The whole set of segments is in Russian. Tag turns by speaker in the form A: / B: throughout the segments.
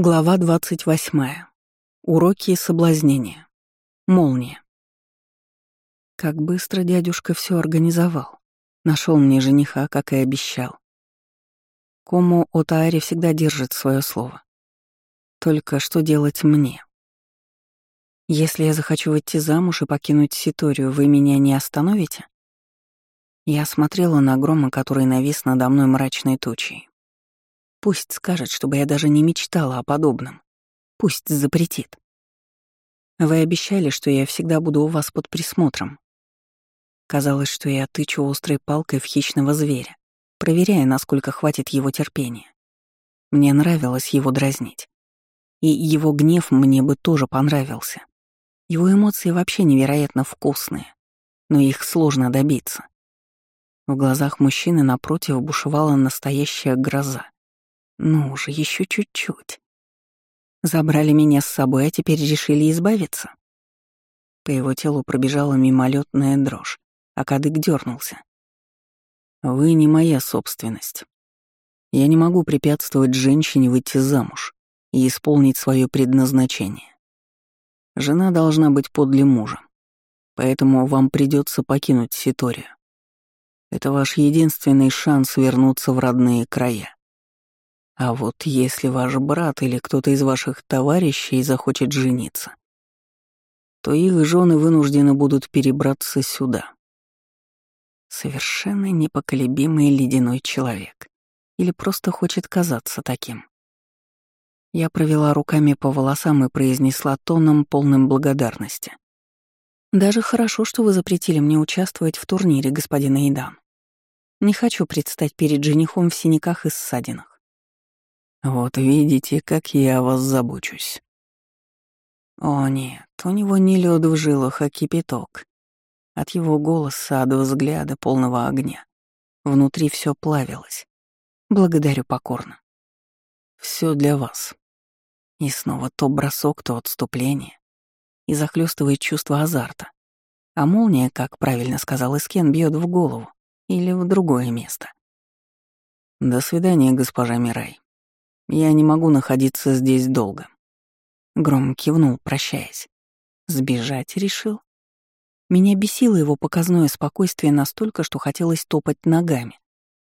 A: Глава 28. Уроки соблазнения. Молния. Как быстро дядюшка все организовал. Нашел мне жениха, как и обещал. Кому Отаари всегда держит свое слово. Только что делать мне? Если я захочу выйти замуж и покинуть Ситорию, вы меня не остановите? Я смотрела на грома, который навис надо мной мрачной тучей. Пусть скажет, чтобы я даже не мечтала о подобном. Пусть запретит. Вы обещали, что я всегда буду у вас под присмотром. Казалось, что я тычу острой палкой в хищного зверя, проверяя, насколько хватит его терпения. Мне нравилось его дразнить. И его гнев мне бы тоже понравился. Его эмоции вообще невероятно вкусные, но их сложно добиться. В глазах мужчины напротив бушевала настоящая гроза. Ну уже еще чуть-чуть. Забрали меня с собой, а теперь решили избавиться. По его телу пробежала мимолетная дрожь, а кадык дернулся. Вы не моя собственность. Я не могу препятствовать женщине выйти замуж и исполнить свое предназначение. Жена должна быть подле мужа, поэтому вам придется покинуть Ситорию. Это ваш единственный шанс вернуться в родные края. А вот если ваш брат или кто-то из ваших товарищей захочет жениться, то их жены вынуждены будут перебраться сюда. Совершенно непоколебимый ледяной человек. Или просто хочет казаться таким. Я провела руками по волосам и произнесла тоном, полным благодарности. «Даже хорошо, что вы запретили мне участвовать в турнире, господин Эйдан. Не хочу предстать перед женихом в синяках и ссадинах. Вот видите, как я о вас забочусь. О нет, у него не лед в жилах, а кипяток. От его голоса, от взгляда, полного огня. Внутри все плавилось. Благодарю покорно. Все для вас. И снова то бросок, то отступление. И захлестывает чувство азарта. А молния, как правильно сказал Искен, бьет в голову или в другое место. До свидания, госпожа Мирай. Я не могу находиться здесь долго. Гром кивнул, прощаясь. Сбежать решил? Меня бесило его показное спокойствие настолько, что хотелось топать ногами.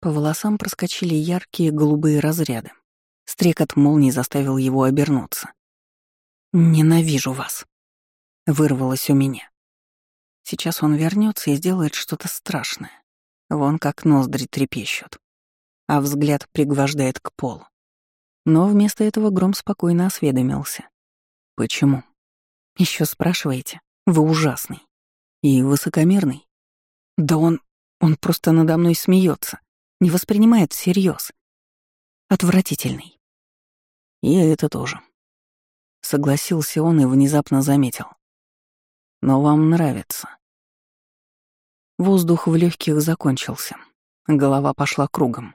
A: По волосам проскочили яркие голубые разряды. Стрекот молнии заставил его обернуться. «Ненавижу вас», — вырвалось у меня. Сейчас он вернется и сделает что-то страшное. Вон как ноздри трепещут, а взгляд пригвождает к полу. Но вместо этого Гром спокойно осведомился. «Почему?» Еще спрашиваете? Вы ужасный. И высокомерный. Да он... он просто надо мной смеется, не воспринимает всерьез. Отвратительный. И это тоже. Согласился он и внезапно заметил. Но вам нравится. Воздух в легких закончился. Голова пошла кругом.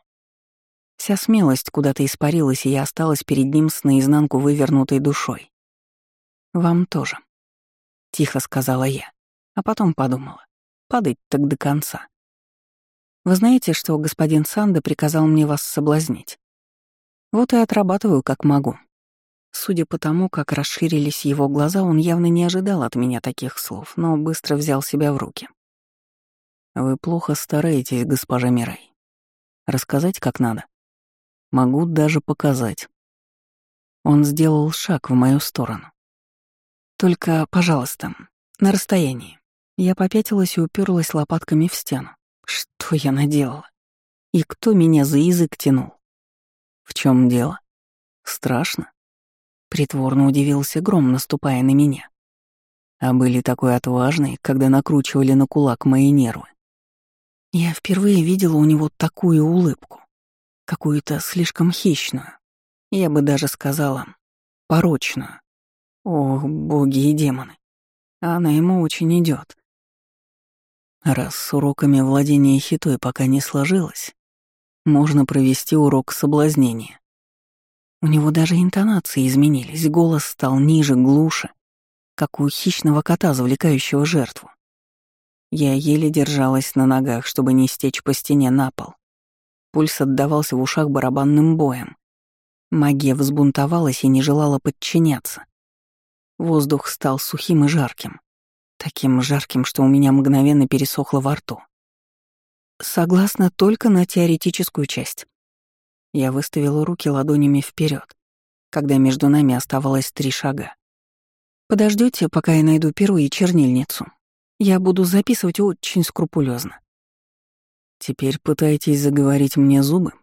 A: Вся смелость куда-то испарилась, и я осталась перед ним с наизнанку вывернутой душой. «Вам тоже», — тихо сказала я, а потом подумала. Падать так до конца. Вы знаете, что господин Санда приказал мне вас соблазнить? Вот и отрабатываю, как могу. Судя по тому, как расширились его глаза, он явно не ожидал от меня таких слов, но быстро взял себя в руки. «Вы плохо стараетесь, госпожа Мирай. Рассказать, как надо?» Могу даже показать. Он сделал шаг в мою сторону. Только, пожалуйста, на расстоянии. Я попятилась и уперлась лопатками в стену. Что я наделала? И кто меня за язык тянул? В чем дело? Страшно? Притворно удивился гром, наступая на меня. А были такой отважные, когда накручивали на кулак мои нервы. Я впервые видела у него такую улыбку какую-то слишком хищную. Я бы даже сказала, порочную. Ох, боги и демоны. Она ему очень идет. Раз с уроками владения хитой пока не сложилось, можно провести урок соблазнения. У него даже интонации изменились, голос стал ниже, глуше, как у хищного кота, завлекающего жертву. Я еле держалась на ногах, чтобы не стечь по стене на пол. Пульс отдавался в ушах барабанным боем. Магия взбунтовалась и не желала подчиняться. Воздух стал сухим и жарким. Таким жарким, что у меня мгновенно пересохло во рту. Согласна только на теоретическую часть. Я выставила руки ладонями вперед, когда между нами оставалось три шага. Подождете, пока я найду перо и чернильницу. Я буду записывать очень скрупулезно. Теперь пытаетесь заговорить мне зубы?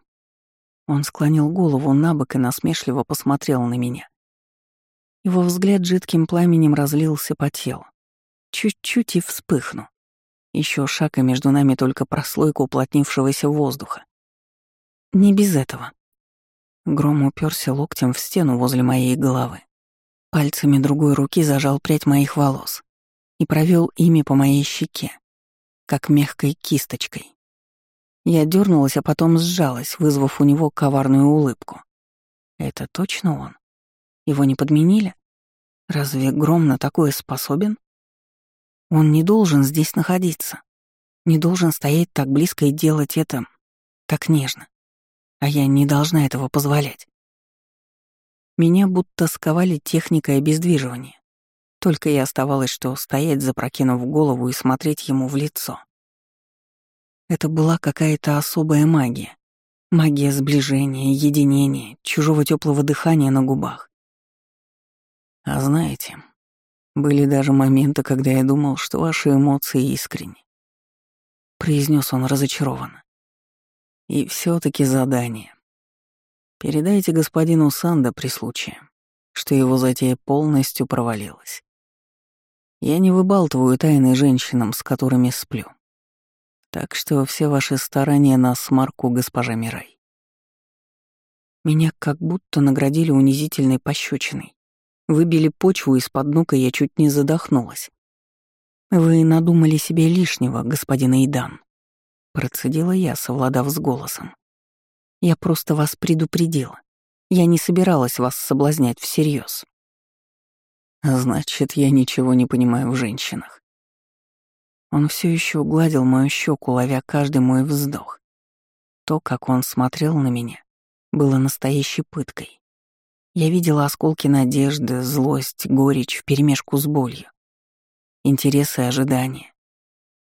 A: Он склонил голову на бок и насмешливо посмотрел на меня. Его взгляд жидким пламенем разлился по телу. Чуть-чуть и вспыхну. Еще шаг, и между нами только прослойка уплотнившегося воздуха. Не без этого. Гром уперся локтем в стену возле моей головы. Пальцами другой руки зажал прядь моих волос и провел ими по моей щеке, как мягкой кисточкой. Я дернулась, а потом сжалась, вызвав у него коварную улыбку. Это точно он? Его не подменили? Разве Гром на такое способен? Он не должен здесь находиться. Не должен стоять так близко и делать это так нежно. А я не должна этого позволять. Меня будто сковали техникой обездвиживания. Только и оставалось, что стоять, запрокинув голову и смотреть ему в лицо. Это была какая-то особая магия. Магия сближения, единения, чужого теплого дыхания на губах. А знаете, были даже моменты, когда я думал, что ваши эмоции искренни. Произнес он разочарованно. И все таки задание. Передайте господину Санда при случае, что его затея полностью провалилась. Я не выбалтываю тайны женщинам, с которыми сплю. Так что все ваши старания на смарку, госпожа Мирай. Меня как будто наградили унизительной пощечиной. Выбили почву из-под ног, и я чуть не задохнулась. «Вы надумали себе лишнего, господин Эйдан», — процедила я, совладав с голосом. «Я просто вас предупредила. Я не собиралась вас соблазнять всерьез. «Значит, я ничего не понимаю в женщинах». Он все еще гладил мою щеку, ловя каждый мой вздох. То, как он смотрел на меня, было настоящей пыткой. Я видела осколки надежды, злость, горечь вперемешку с болью. Интересы и ожидания.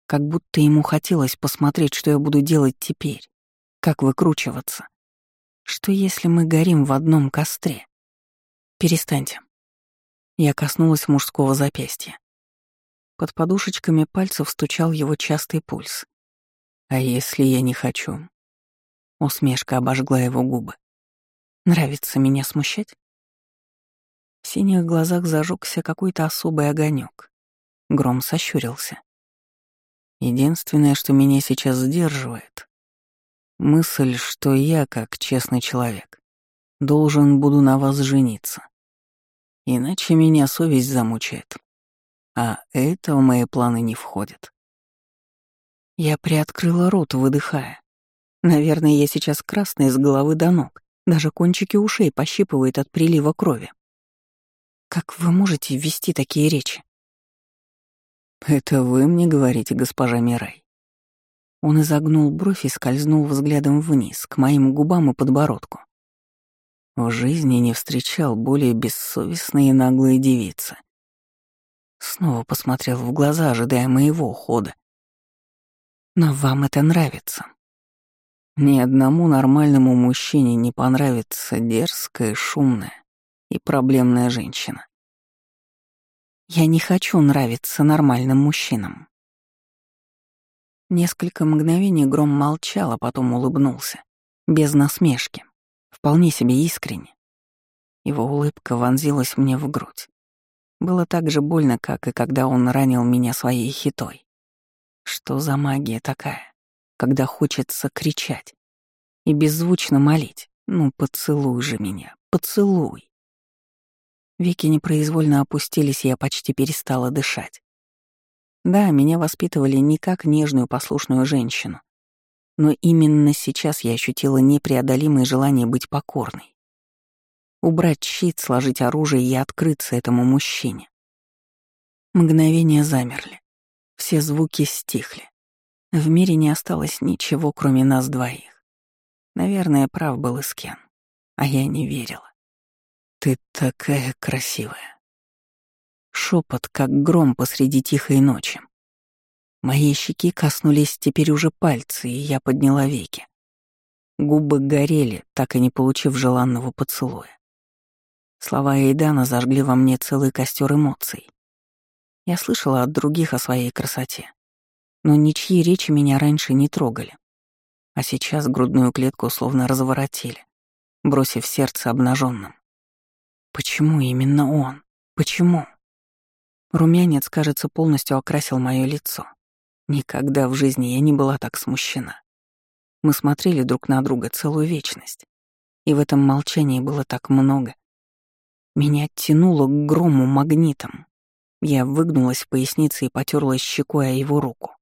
A: Как будто ему хотелось посмотреть, что я буду делать теперь. Как выкручиваться. Что если мы горим в одном костре? Перестаньте. Я коснулась мужского запястья. Под подушечками пальцев стучал его частый пульс. А если я не хочу? Усмешка обожгла его губы. Нравится меня смущать? В синих глазах зажегся какой-то особый огонек. Гром сощурился. Единственное, что меня сейчас сдерживает — мысль, что я, как честный человек, должен буду на вас жениться. Иначе меня совесть замучает. А это в мои планы не входит. Я приоткрыла рот, выдыхая. Наверное, я сейчас красная с головы до ног. Даже кончики ушей пощипывает от прилива крови. Как вы можете вести такие речи? Это вы мне говорите, госпожа Мирай. Он изогнул бровь и скользнул взглядом вниз, к моим губам и подбородку. В жизни не встречал более бессовестной и наглой девицы. Снова посмотрел в глаза, ожидая моего хода. Но вам это нравится. Ни одному нормальному мужчине не понравится дерзкая, шумная и проблемная женщина. Я не хочу нравиться нормальным мужчинам. Несколько мгновений Гром молчал, а потом улыбнулся, без насмешки, вполне себе искренне. Его улыбка вонзилась мне в грудь. Было так же больно, как и когда он ранил меня своей хитой. Что за магия такая? когда хочется кричать и беззвучно молить. Ну, поцелуй же меня, поцелуй. Веки непроизвольно опустились, и я почти перестала дышать. Да, меня воспитывали не как нежную послушную женщину, но именно сейчас я ощутила непреодолимое желание быть покорной. Убрать щит, сложить оружие и открыться этому мужчине. Мгновения замерли. Все звуки стихли. В мире не осталось ничего, кроме нас двоих. Наверное, прав был Искен. А я не верила. Ты такая красивая. Шепот, как гром посреди тихой ночи. Моей щеки коснулись теперь уже пальцы, и я подняла веки. Губы горели, так и не получив желанного поцелуя. Слова Эйдана зажгли во мне целый костер эмоций. Я слышала от других о своей красоте, но ничьи речи меня раньше не трогали. А сейчас грудную клетку словно разворотили, бросив сердце обнаженным. Почему именно он? Почему? Румянец, кажется, полностью окрасил мое лицо. Никогда в жизни я не была так смущена. Мы смотрели друг на друга целую вечность. И в этом молчании было так много. Меня тянуло к грому магнитом. Я выгнулась в пояснице и потерлась щекой о его руку.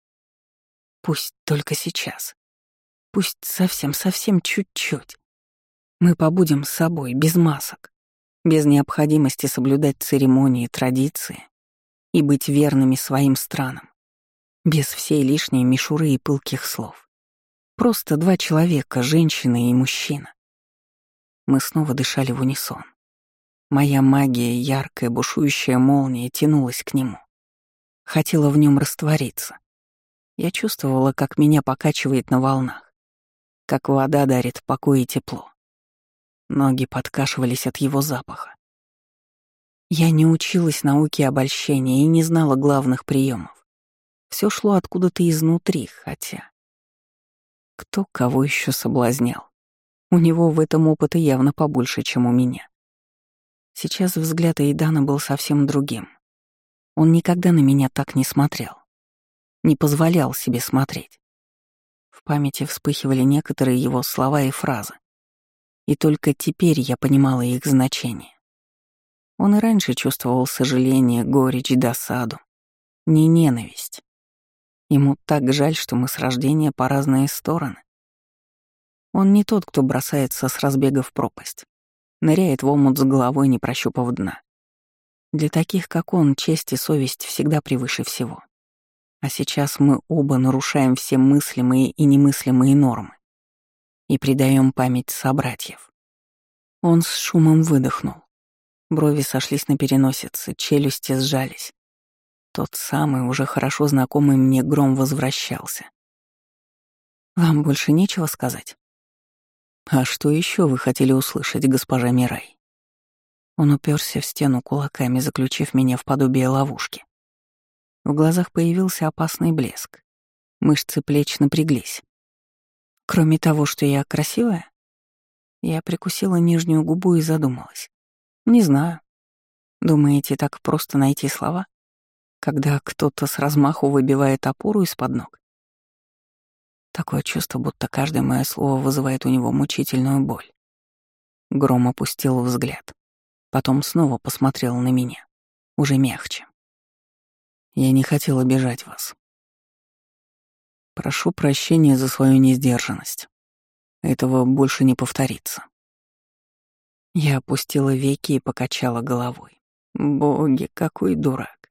A: Пусть только сейчас. Пусть совсем-совсем чуть-чуть. Мы побудем с собой, без масок, без необходимости соблюдать церемонии, традиции и быть верными своим странам без всей лишней мишуры и пылких слов. Просто два человека, женщина и мужчина. Мы снова дышали в унисон. Моя магия, яркая, бушующая молния, тянулась к нему. Хотела в нем раствориться. Я чувствовала, как меня покачивает на волнах, как вода дарит покой и тепло. Ноги подкашивались от его запаха. Я не училась науке обольщения и не знала главных приемов. Все шло откуда-то изнутри, хотя... Кто кого еще соблазнял? У него в этом опыта явно побольше, чем у меня. Сейчас взгляд Эйдана был совсем другим. Он никогда на меня так не смотрел. Не позволял себе смотреть. В памяти вспыхивали некоторые его слова и фразы. И только теперь я понимала их значение. Он и раньше чувствовал сожаление, горечь, досаду. Не ненависть, Ему так жаль, что мы с рождения по разные стороны. Он не тот, кто бросается с разбега в пропасть, ныряет в омут с головой, не прощупав дна. Для таких, как он, честь и совесть всегда превыше всего. А сейчас мы оба нарушаем все мыслимые и немыслимые нормы и предаем память собратьев. Он с шумом выдохнул. Брови сошлись на переносице, челюсти сжались. Тот самый, уже хорошо знакомый мне гром возвращался. «Вам больше нечего сказать?» «А что еще вы хотели услышать, госпожа Мирай?» Он уперся в стену кулаками, заключив меня в подобие ловушки. В глазах появился опасный блеск. Мышцы плеч напряглись. Кроме того, что я красивая, я прикусила нижнюю губу и задумалась. Не знаю. Думаете, так просто найти слова? когда кто-то с размаху выбивает опору из-под ног. Такое чувство, будто каждое мое слово вызывает у него мучительную боль. Гром опустил взгляд. Потом снова посмотрел на меня. Уже мягче. Я не хотел обижать вас. Прошу прощения за свою несдержанность. Этого больше не повторится. Я опустила веки и покачала головой. Боги, какой дурак.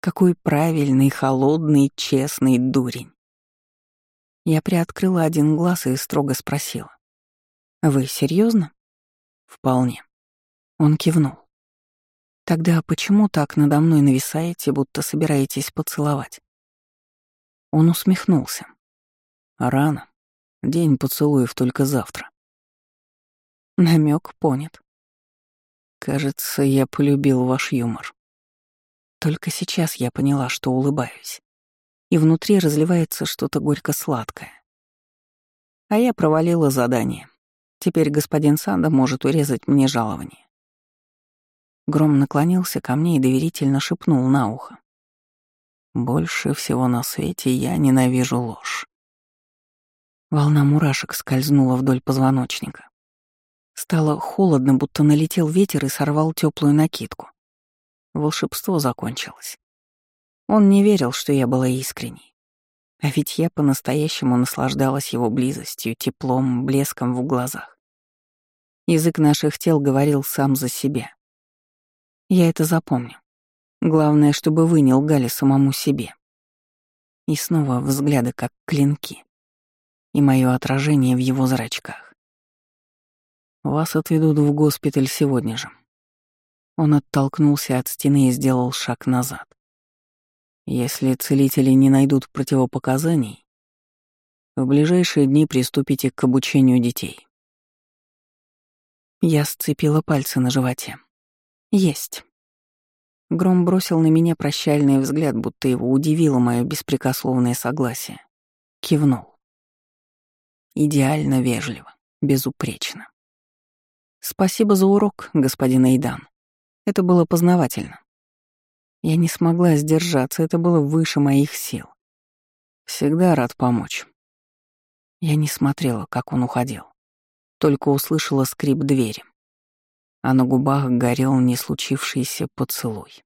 A: Какой правильный, холодный, честный дурень. Я приоткрыла один глаз и строго спросила. «Вы серьезно? «Вполне». Он кивнул. «Тогда почему так надо мной нависаете, будто собираетесь поцеловать?» Он усмехнулся. «Рано. День поцелуев только завтра». Намек понят. «Кажется, я полюбил ваш юмор». Только сейчас я поняла, что улыбаюсь. И внутри разливается что-то горько-сладкое. А я провалила задание. Теперь господин Санда может урезать мне жалование. Гром наклонился ко мне и доверительно шепнул на ухо. «Больше всего на свете я ненавижу ложь». Волна мурашек скользнула вдоль позвоночника. Стало холодно, будто налетел ветер и сорвал теплую накидку. Волшебство закончилось. Он не верил, что я была искренней. А ведь я по-настоящему наслаждалась его близостью, теплом, блеском в глазах. Язык наших тел говорил сам за себя. Я это запомню. Главное, чтобы вы не лгали самому себе. И снова взгляды как клинки. И мое отражение в его зрачках. Вас отведут в госпиталь сегодня же. Он оттолкнулся от стены и сделал шаг назад. Если целители не найдут противопоказаний, в ближайшие дни приступите к обучению детей. Я сцепила пальцы на животе. Есть. Гром бросил на меня прощальный взгляд, будто его удивило мое беспрекословное согласие. Кивнул. Идеально вежливо, безупречно. Спасибо за урок, господин Эйдан. Это было познавательно. Я не смогла сдержаться, это было выше моих сил. Всегда рад помочь. Я не смотрела, как он уходил. Только услышала скрип двери. А на губах горел не случившийся поцелуй.